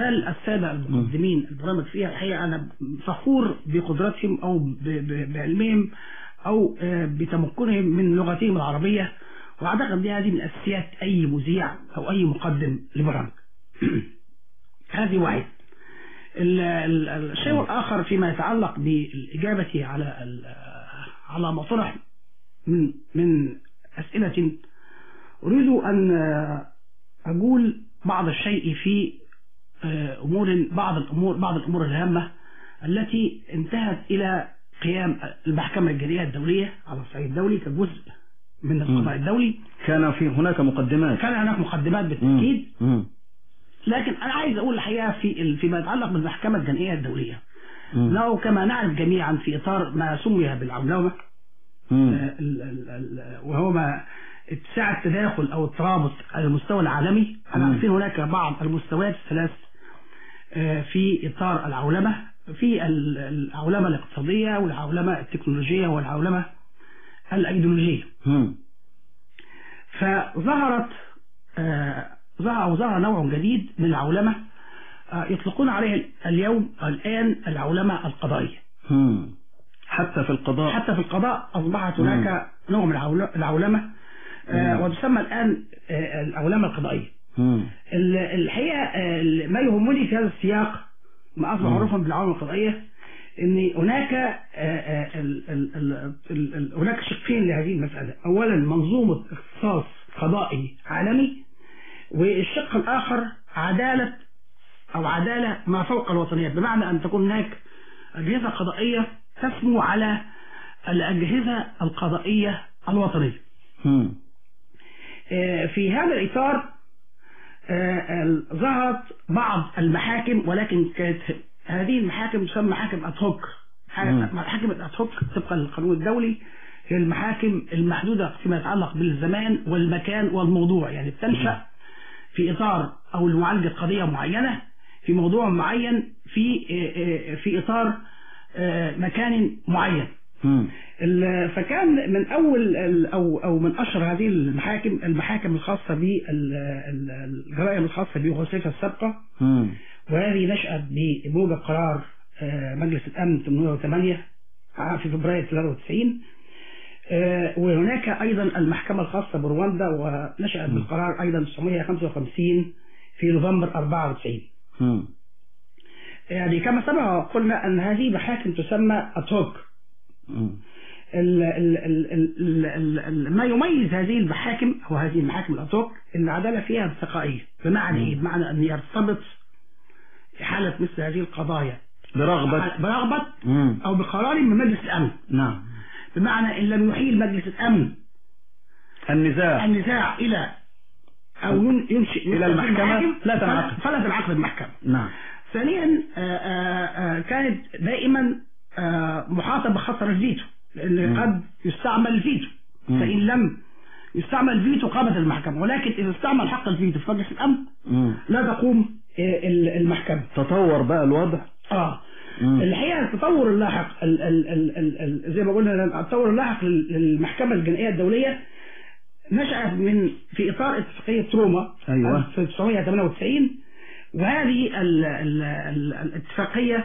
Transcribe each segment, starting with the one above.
زال السادة المقدمين البرامج فيها الحقيقة أنا فخور بقدرتهم أو بعلمهم أو آه، بتمكنهم من لغتهم العربية. وأعتقد هذه من أساسيات أي مذيع أو أي مقدم لبرامج. هذه واحد. ال- ال- الشيء الآخر فيما يتعلق بالإجابة على على ما طرح من من أسئلة أريد أن أقول بعض الشيء في أمور بعض الأمور بعض الأمور الهامة التي انتهت إلى قيام المحكمة الجنائية الدولية على الصعيد الدولي كجزء من القضاء الدولي كان في هناك مقدمات كان هناك مقدمات بالتأكيد مم. لكن أنا عايز أقول الحقيقة في فيما يتعلق بالمحكمة الجنائية الدولية مم. له كما نعرف جميعا في إطار ما سمي بالعولمة. آه، وهو ما اتساع التداخل أو الترابط على المستوى العالمي إحنا مم. عارفين هناك بعض المستويات الثلاث آه، في إطار العولمة في ال- العولمة الاقتصادية والعولمة التكنولوجية والعولمة الأيديولوجية مم. فظهرت آه، ظهر أو ظهر نوع جديد من العولمة آه، يطلقون عليه اليوم الآن العولمة القضائية مم. حتى في القضاء حتى في القضاء أصبحت هناك نوع من العول- العولمة آه،. وتسمى الآن آه، العولمة القضائية الحقيقة ما يهمني في هذا السياق ما أصبح. معروفا بالعولمة القضائية إن هناك آه، آه، هناك شقين لهذه المسألة اولا منظومة اختصاص قضائي عالمي والشق الآخر عدالة أو عدالة ما فوق الوطنية بمعنى أن تكون هناك أجهزة قضائية تسمو على الأجهزة القضائية الوطنية. آه، في هذا الإطار آه، ظهرت بعض المحاكم ولكن كانت هذه المحاكم تسمى محاكم مم. محاكم الأدهوك طبقا للقانون الدولي. هي المحاكم المحدودة فيما يتعلق بالزمان والمكان والموضوع. يعني بتنشأ في إطار أو لمعالجة قضية معينة في موضوع معين في في إطار مكان معين. فكان من أول أو أو من أشهر هذه المحاكم المحاكم الخاصة بالجرائم الخاصة بيوغوسلافيا السابقة. وهذه نشأت بموجب قرار آه، مجلس الأمن 808 في فبراير 93 آه، وهناك أيضا المحكمة الخاصة برواندا ونشأت بالقرار أيضا 955 في نوفمبر 94 مم. يعني كما سبق قلنا أن هذه محاكم تسمى أتوك. ال ال ال ال ال ال ما يميز هذه المحاكم أو هذه المحاكم الاتوك إن العدالة فيها انتقائيه بمعنى إيه؟ بمعنى أن يرتبط في حاله مثل هذه القضايا برغبة. برغبة مم. أو بقرار من مجلس الأمن. نعم. بمعنى إن لم يحيل مجلس الأمن النزاع. النزاع إلى أو ين- ينشئ إلى المحكمة؟ لا فلا- تنعقد. فلا تنعقد المحكمه نعم. ثانيا آه، آه، آه، كانت دائما محاطة بخطر الفيتو لأن. قد يستعمل الفيتو. فإن لم يستعمل الفيتو قامت المحكمة ولكن إذا استعمل حق الفيتو في مجلس الأمن. لا تقوم آه، ال- المحكمة تطور بقى الوضع آه مم. الحقيقة التطور اللاحق ال ال ال ال ال زي ما قلنا التطور اللاحق لل- للمحكمة الجنائية الدولية نشأت من في إطار اتفاقية روما أيوة. 1998 وهذه ال ال ال الاتفاقية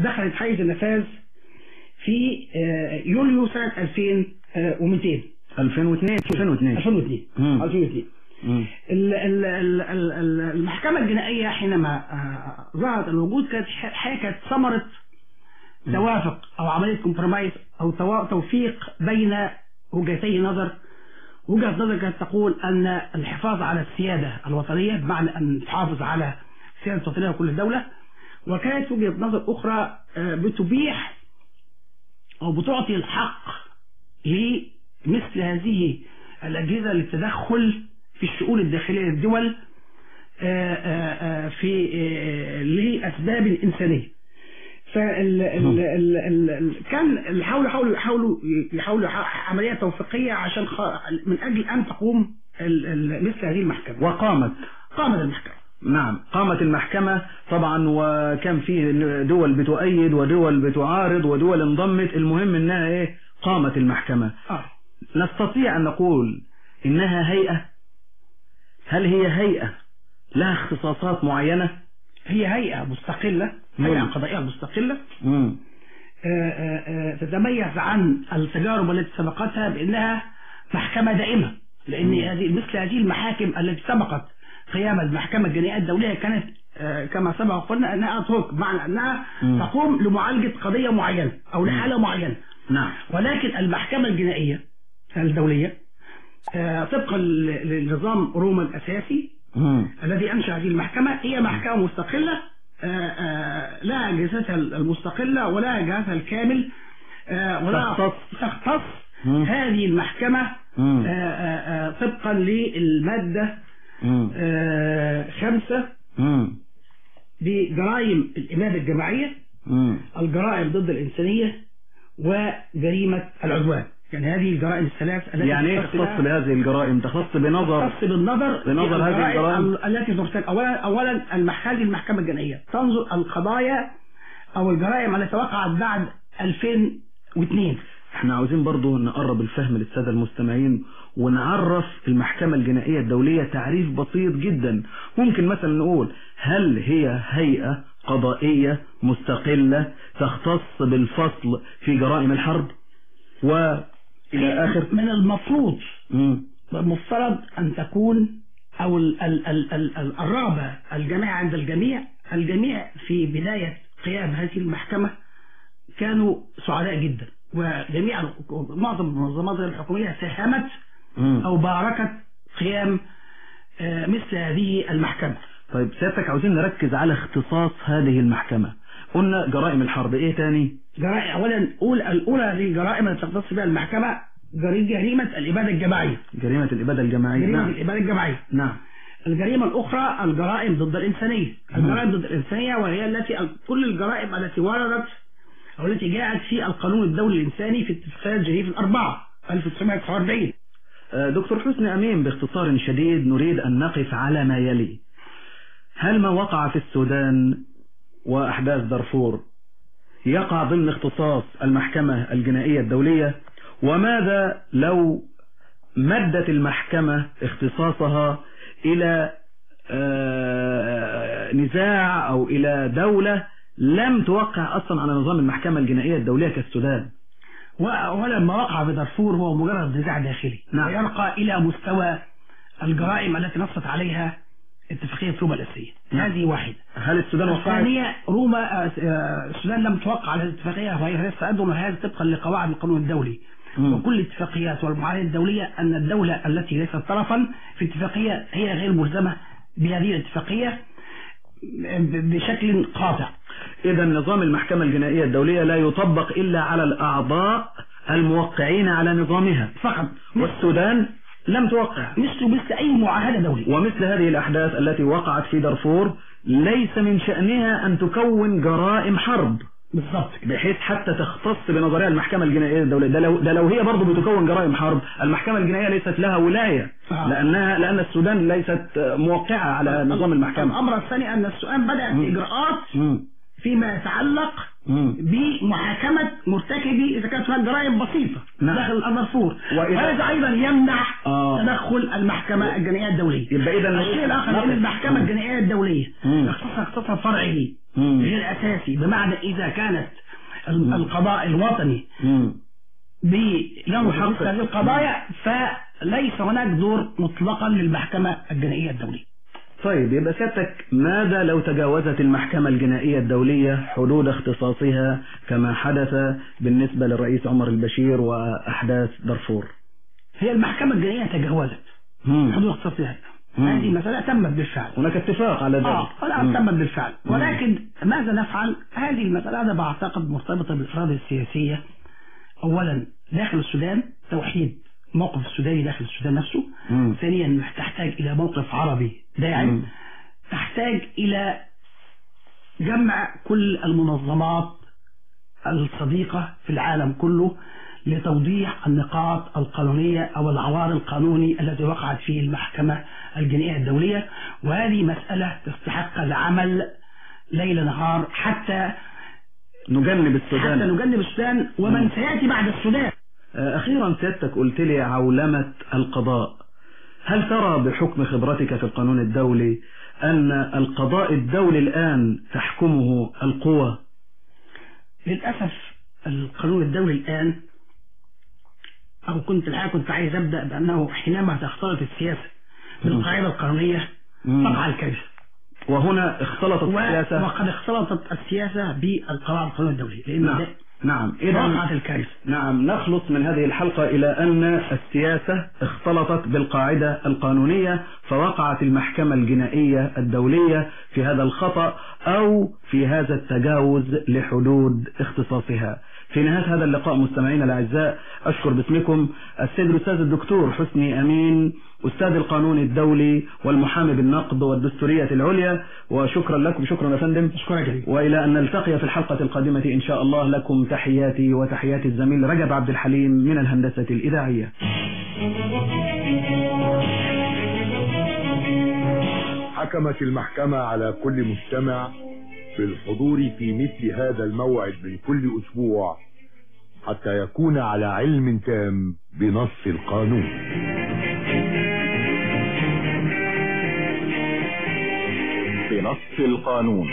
دخلت حيز النفاذ في آه، يوليو سنة 2200 2002 2002 2002 مم. 2002 مم. ال- ال- ال- ال- ال- المحكمة الجنائية حينما آه، ظهرت الوجود كانت ح- حاجة كانت ثمرة توافق أو عملية كومبرومايز أو توفيق بين وجهتي نظر. وجهة نظر كانت تقول أن الحفاظ على السيادة الوطنية بمعنى أن تحافظ على السيادة الوطنية لكل دولة وكانت وجهة نظر أخرى آه، بتبيح أو بتعطي الحق لمثل هذه الأجهزة للتدخل في الشؤون الداخلية للدول آه، آه، في لأسباب إنسانية. فال ال ال ال ال كان يحاولوا يحاولوا يحاولوا يحاولوا عملية توفيقية عشان خ... من أجل أن تقوم مثل هذه المحكمة. وقامت. قامت المحكمة. نعم. قامت المحكمة طبعا وكان في دول بتؤيد ودول بتعارض ودول انضمت. المهم إنها إيه؟ قامت المحكمة. آه. نستطيع أن نقول إنها هيئة؟ هل هي هيئة لها اختصاصات معينة؟ هي هيئة مستقلة مم. هيئة قضائية مستقلة. مم. آه، آه، تتميز عن التجارب التي سبقتها بأنها محكمة دائمة لأن هذه مثل هذه المحاكم التي سبقت قيام المحكمة الجنائية الدولية كانت آه، كما سبق قلنا أنها أترك بمعنى أنها مم. تقوم لمعالجة قضية معينة أو لحالة معينة نعم ولكن المحكمة الجنائية الدولية آه، طبقا لنظام روما الأساسي مم. الذي أنشأ هذه المحكمة هي محكمة مستقلة آه، لها أجهزتها المستقلة ولها جهازها الكامل ولها تختص. تختص. هذه آه، طبقا للمادة مم. آه، خمسة مم. بجرائم الإبادة الجماعية. الجرائم ضد الإنسانية وجريمة العدوان. يعني هذه الجرائم الثلاث التي يعني إيه تختص بها- بهذه الجرائم؟ تختص بنظر؟ تختص بالنظر بنظر هذه الجرائم. ال- التي ترتكب اولا اولا المح- هذه المحكمة الجنائية. تنظر القضايا أو الجرائم التي وقعت بعد 2002 إحنا عاوزين برضو نقرب الفهم للسادة المستمعين ونعرف المحكمة الجنائية الدولية تعريف بسيط جدا. ممكن مثلا نقول هل هي هيئة قضائية مستقلة تختص بالفصل في جرائم الحرب؟ وإلى آخر؟ من المفروض. مفترض أن تكون أو ال ال ال ال ال الرغبه الجماعة عند الجميع الجميع في بداية قيام هذه المحكمة كانوا سعداء جدا. وجميع معظم المنظمات الحكومية ساهمت. أو باركت قيام آه، مثل هذه المحكمة. طيب سيادتك عاوزين نركز على اختصاص هذه المحكمة. قلنا جرائم الحرب إيه تاني؟ جرائم اولا اولى الأولى هذه الجرائم التي تختص بها المحكمة جري- جريمة الإبادة الجماعية. جريمة الإبادة الجماعية جريمة نعم. الإبادة الجماعية. نعم. الجريمة الأخرى الجرائم ضد الإنسانية. الجرائم ضد الإنسانية وهي التي كل الجرائم التي وردت أو التي جاءت في القانون الدولي الإنساني في اتفاقية جنيف الأربعة 1949 آه، دكتور حسني أمين باختصار شديد نريد أن نقف على ما يلي. هل ما وقع في السودان وأحداث دارفور يقع ضمن اختصاص المحكمة الجنائية الدولية؟ وماذا لو مدت المحكمة اختصاصها إلى آه، نزاع أو إلى دولة لم توقع أصلا على نظام المحكمة الجنائية الدولية كالسودان. وأولا ما وقع في دارفور هو مجرد نزاع داخلي. نعم. ويرقى إلى مستوى الجرائم التي نصت عليها اتفاقية روما الأساسية. نعم. هذه واحدة. هل السودان وقعت الثانية روما آه، آه، السودان لم توقع على الاتفاقية. وهي تقدم هذا طبقا لقواعد القانون الدولي. مم. وكل الاتفاقيات والمعاهدات الدولية أن الدولة التي ليست طرفا في اتفاقية هي غير ملزمة بهذه الاتفاقية بشكل قاطع. إذا نظام المحكمة الجنائية الدولية لا يطبق إلا على الأعضاء الموقعين على نظامها. فقط. والسودان لم توقع. مثل مثل أي معاهدة دولية. ومثل هذه الأحداث التي وقعت في دارفور ليس من شأنها أن تكون جرائم حرب. بالضبط. كده. بحيث حتى تختص بنظرها المحكمة الجنائية الدولية. ده لو, ده لو هي برضه بتكون جرائم حرب المحكمة الجنائية ليست لها ولاية. آه. لأنها لأن السودان ليست موقعة على نظام المحكمة. الأمر الثاني أن السودان بدأت مم. مم. فيما يتعلق مم. بمحاكمة مرتكبي إذا كانت هناك جرائم بسيطة نعم. داخل الدارفور وإذا- وهذا أيضا يمنع آه. تدخل المحكمة الجنائية الدولية يبقى إذا الشيء الآخر. أن المحكمة مم. الجنائية الدولية مم. اختصاصها اختصاصها فرعي مم. غير أساسي بمعنى إذا كانت ال- القضاء الوطني مم. محقق. مثل هذه القضايا فليس هناك دور مطلقا للمحكمة الجنائية الدولية طيب يبقى سيادتك ماذا لو تجاوزت المحكمة الجنائية الدولية حدود اختصاصها كما حدث بالنسبة للرئيس عمر البشير وأحداث دارفور هي المحكمة الجنائية تجاوزت. حدود اختصاصها. هذه مسألة تمت بالفعل هناك اتفاق على ذلك آه الآن مم. تمت بالفعل. ولكن ماذا نفعل هذه المسألة أنا بعتقد مرتبطة بالإرادة السياسية أولا داخل السودان توحيد موقف السوداني داخل السودان نفسه. مم. ثانيا تحتاج إلى موقف عربي مم. داعم تحتاج إلى جمع كل المنظمات الصديقة في العالم كله لتوضيح النقاط القانونية أو العوار القانوني الذي وقعت فيه المحكمة الجنائية الدولية. وهذه مسألة تستحق العمل ليل نهار حتى نجنب حتى السودان نجنب السودان ومن سيأتي بعد السودان. أخيرا سيادتك قلت لي عولمة القضاء. هل ترى بحكم خبرتك في القانون الدولي أن القضاء الدولي الآن تحكمه القوى؟ للأسف القانون الدولي الآن أو كنت الحقيقة كنت عايز أبدأ بأنه حينما تختلط السياسة بالقاعدة القانونية مم. تقع الكارثة. وهنا اختلطت السياسة؟ وقد اختلطت السياسة بالقواعد القانون الدولي لأن نعم. نعم إذا الكارثة. نعم نخلص من هذه الحلقة إلى أن السياسة اختلطت بالقاعدة القانونية فوقعت المحكمة الجنائية الدولية في هذا الخطأ أو في هذا التجاوز لحدود اختصاصها. في نهاية هذا اللقاء مستمعينا الأعزاء أشكر باسمكم السيد الأستاذ الدكتور حسني أمين أستاذ القانون الدولي والمحامي بالنقد والدستورية العليا وشكرا لكم شكرا يا فندم. أشكرك جدا وإلى أن نلتقي في الحلقة القادمة إن شاء الله لكم تحياتي وتحيات الزميل رجب عبد الحليم من الهندسة الإذاعية. حكمت المحكمة على كل مستمع بالحضور في مثل هذا الموعد من كل أسبوع حتى يكون على علم تام بنص القانون. بنص القانون.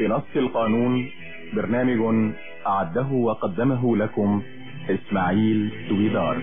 بنص القانون برنامج أعده وقدمه لكم إسماعيل دويدار